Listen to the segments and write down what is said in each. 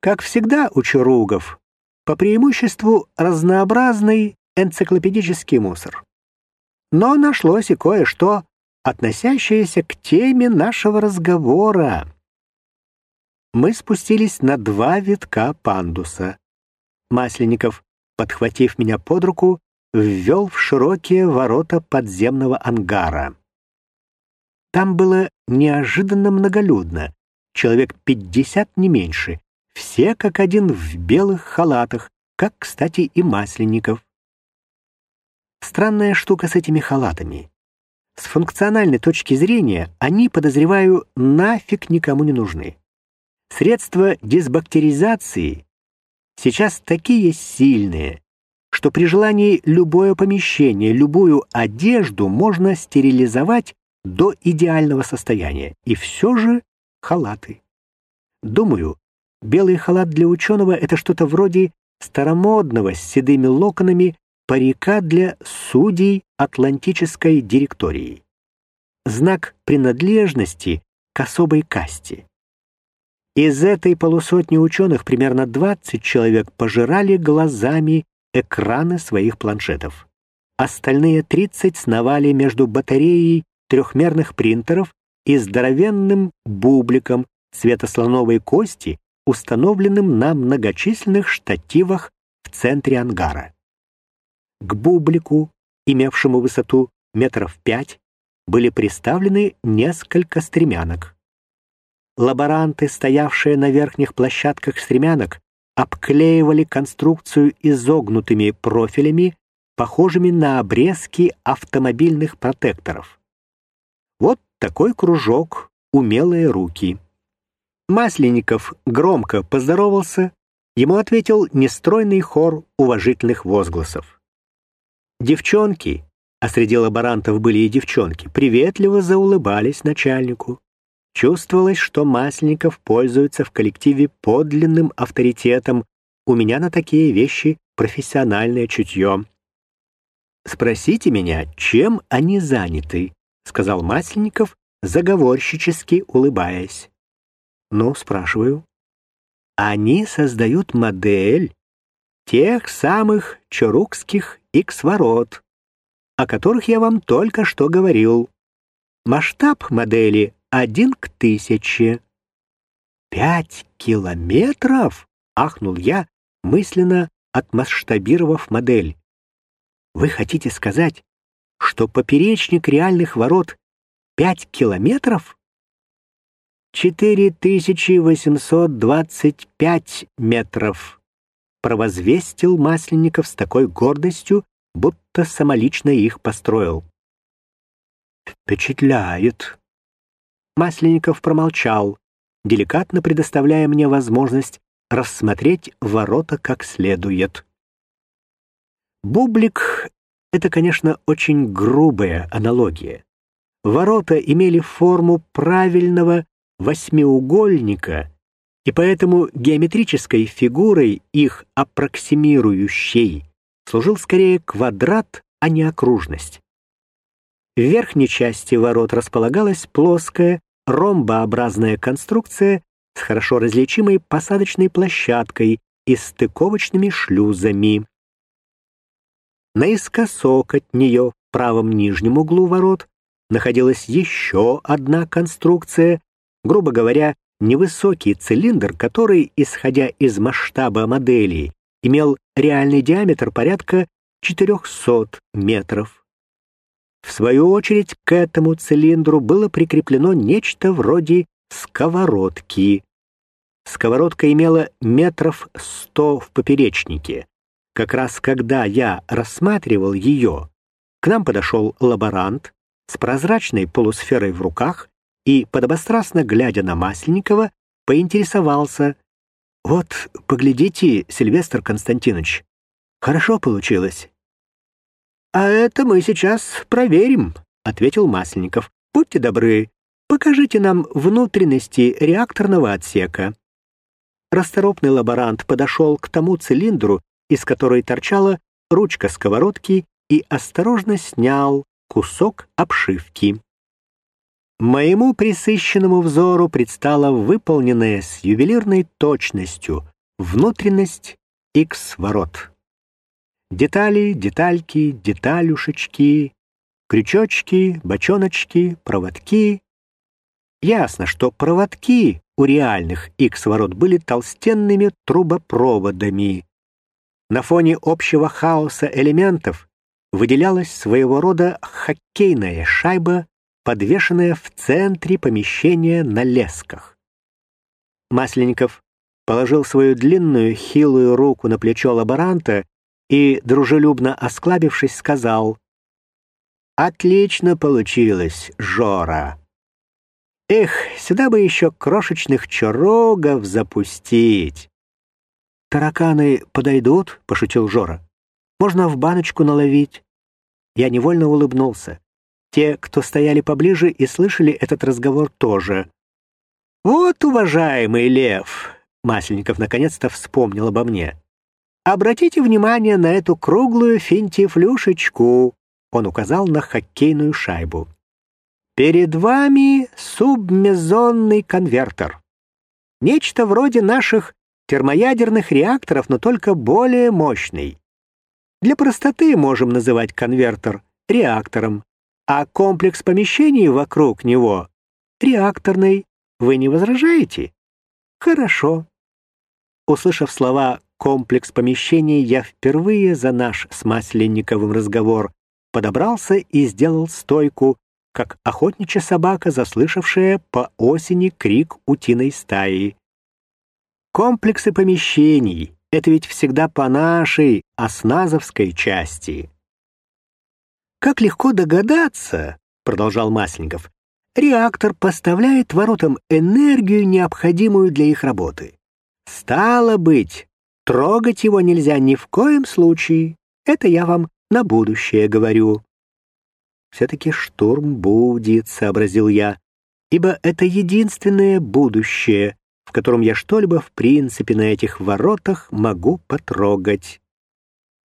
Как всегда у чаругов, по преимуществу разнообразный энциклопедический мусор. Но нашлось и кое-что, относящееся к теме нашего разговора. Мы спустились на два витка пандуса. Масленников, подхватив меня под руку, ввел в широкие ворота подземного ангара. Там было неожиданно многолюдно, человек пятьдесят не меньше, все как один в белых халатах, как, кстати, и Масленников. Странная штука с этими халатами. С функциональной точки зрения они, подозреваю, нафиг никому не нужны. Средства дисбактеризации сейчас такие сильные, что при желании любое помещение, любую одежду можно стерилизовать до идеального состояния. И все же халаты. Думаю, белый халат для ученого — это что-то вроде старомодного с седыми локонами парика для судей Атлантической директории. Знак принадлежности к особой касте. Из этой полусотни ученых примерно 20 человек пожирали глазами экраны своих планшетов. Остальные 30 сновали между батареей трехмерных принтеров и здоровенным бубликом цвета слоновой кости, установленным на многочисленных штативах в центре ангара. К бублику, имевшему высоту метров пять, были приставлены несколько стремянок. Лаборанты, стоявшие на верхних площадках стремянок, обклеивали конструкцию изогнутыми профилями, похожими на обрезки автомобильных протекторов. Вот такой кружок «Умелые руки». Масленников громко поздоровался, ему ответил нестройный хор уважительных возгласов. Девчонки, а среди лаборантов были и девчонки, приветливо заулыбались начальнику. Чувствовалось, что Масленников пользуется в коллективе подлинным авторитетом. У меня на такие вещи профессиональное чутье. «Спросите меня, чем они заняты?» — сказал Масленников, заговорщически улыбаясь. «Ну, спрашиваю». «Они создают модель тех самых чарукских икс-ворот, о которых я вам только что говорил. Масштаб модели один к тысяче». «Пять километров?» — ахнул я, мысленно отмасштабировав модель. «Вы хотите сказать, что поперечник реальных ворот пять километров? 4825 метров, провозвестил Масленников с такой гордостью, будто самолично их построил. Впечатляет. Масленников промолчал, деликатно предоставляя мне возможность рассмотреть ворота как следует. Бублик это, конечно, очень грубая аналогия. Ворота имели форму правильного восьмиугольника, и поэтому геометрической фигурой их аппроксимирующей служил скорее квадрат, а не окружность. В верхней части ворот располагалась плоская, ромбообразная конструкция с хорошо различимой посадочной площадкой и стыковочными шлюзами. Наискосок от нее в правом нижнем углу ворот находилась еще одна конструкция, грубо говоря, невысокий цилиндр, который, исходя из масштаба модели, имел реальный диаметр порядка 400 метров. В свою очередь к этому цилиндру было прикреплено нечто вроде сковородки. Сковородка имела метров сто в поперечнике, как раз когда я рассматривал ее, к нам подошел лаборант с прозрачной полусферой в руках и, подобострастно глядя на Масленникова, поинтересовался. «Вот, поглядите, Сильвестр Константинович, хорошо получилось». «А это мы сейчас проверим», — ответил Масленников. «Будьте добры, покажите нам внутренности реакторного отсека». Расторопный лаборант подошел к тому цилиндру, из которой торчала ручка сковородки, и осторожно снял кусок обшивки. Моему присыщенному взору предстала выполненная с ювелирной точностью внутренность X-ворот. Детали, детальки, деталюшечки, крючочки, бочоночки, проводки. Ясно, что проводки у реальных X-ворот были толстенными трубопроводами. На фоне общего хаоса элементов выделялась своего рода хоккейная шайба, подвешенная в центре помещения на лесках. Масленников положил свою длинную хилую руку на плечо лаборанта и, дружелюбно осклабившись, сказал «Отлично получилось, Жора!» Эх, сюда бы еще крошечных чарогов запустить. «Тараканы подойдут?» — пошутил Жора. «Можно в баночку наловить?» Я невольно улыбнулся. Те, кто стояли поближе и слышали этот разговор, тоже. «Вот, уважаемый лев!» — Масленников наконец-то вспомнил обо мне. «Обратите внимание на эту круглую финтифлюшечку!» Он указал на хоккейную шайбу. Перед вами субмезонный конвертер. Нечто вроде наших термоядерных реакторов, но только более мощный. Для простоты можем называть конвертер реактором, а комплекс помещений вокруг него — реакторный. Вы не возражаете? Хорошо. Услышав слова «комплекс помещений», я впервые за наш с Масленниковым разговор подобрался и сделал стойку, как охотничья собака, заслышавшая по осени крик утиной стаи. Комплексы помещений — это ведь всегда по нашей, осназовской части. «Как легко догадаться», — продолжал Масленников, «реактор поставляет воротам энергию, необходимую для их работы. Стало быть, трогать его нельзя ни в коем случае. Это я вам на будущее говорю. Все-таки штурм будет, сообразил я, ибо это единственное будущее, в котором я что-либо в принципе на этих воротах могу потрогать.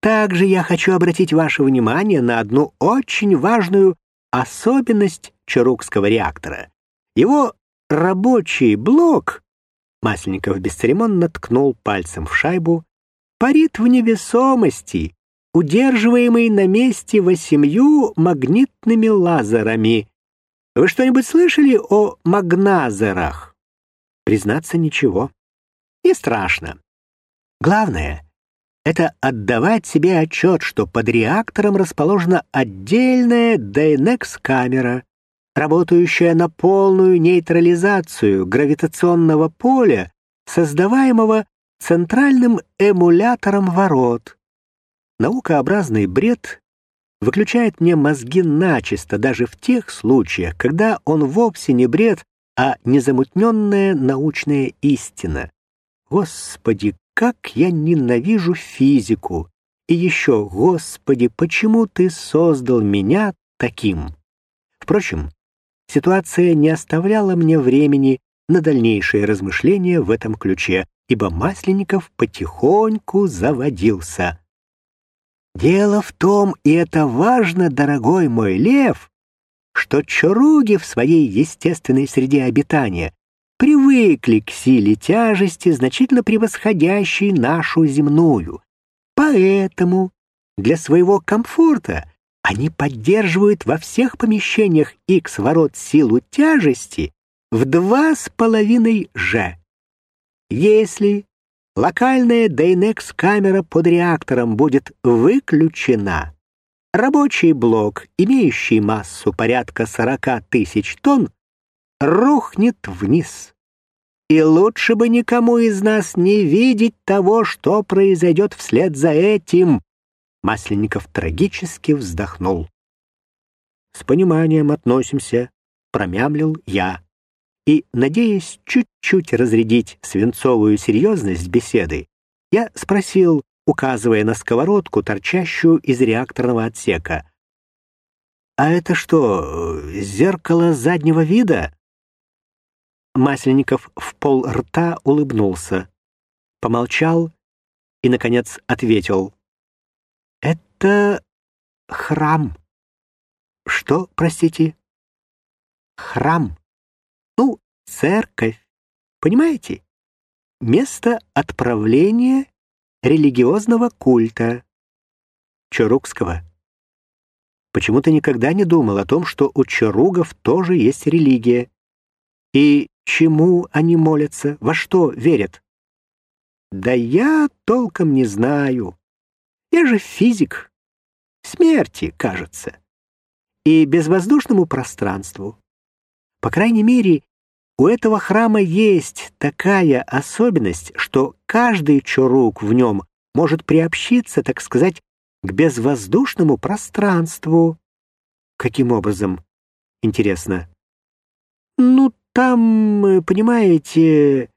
Также я хочу обратить ваше внимание на одну очень важную особенность Чарукского реактора. Его рабочий блок, Масленников бесцеремонно ткнул пальцем в шайбу, парит в невесомости удерживаемый на месте восемью магнитными лазерами. Вы что-нибудь слышали о магназерах? Признаться, ничего. Не страшно. Главное — это отдавать себе отчет, что под реактором расположена отдельная DNX-камера, работающая на полную нейтрализацию гравитационного поля, создаваемого центральным эмулятором ворот. Наукообразный бред выключает мне мозги начисто даже в тех случаях, когда он вовсе не бред, а незамутненная научная истина. Господи, как я ненавижу физику! И еще, Господи, почему ты создал меня таким? Впрочем, ситуация не оставляла мне времени на дальнейшие размышления в этом ключе, ибо Масленников потихоньку заводился. Дело в том, и это важно, дорогой мой лев, что чаруги в своей естественной среде обитания привыкли к силе тяжести, значительно превосходящей нашу земную. Поэтому для своего комфорта они поддерживают во всех помещениях X ворот силу тяжести в два с половиной G. Если локальная Dynex-камера под реактором будет выключена. Рабочий блок, имеющий массу порядка 40 тысяч тонн, рухнет вниз. И лучше бы никому из нас не видеть того, что произойдет вслед за этим. Масленников трагически вздохнул. «С пониманием относимся», — промямлил я и, надеясь чуть-чуть разрядить свинцовую серьезность беседы, я спросил, указывая на сковородку, торчащую из реакторного отсека. «А это что, зеркало заднего вида?» Масленников в пол рта улыбнулся, помолчал и, наконец, ответил. «Это храм». «Что, простите?» «Храм» церковь. Понимаете? место отправления религиозного культа. Чарукского. Почему ты никогда не думал о том, что у чаругов тоже есть религия? И чему они молятся, во что верят? Да я толком не знаю. Я же физик. Смерти, кажется. И безвоздушному пространству. По крайней мере, у этого храма есть такая особенность, что каждый чурук в нем может приобщиться, так сказать, к безвоздушному пространству. Каким образом? Интересно. Ну, там, понимаете,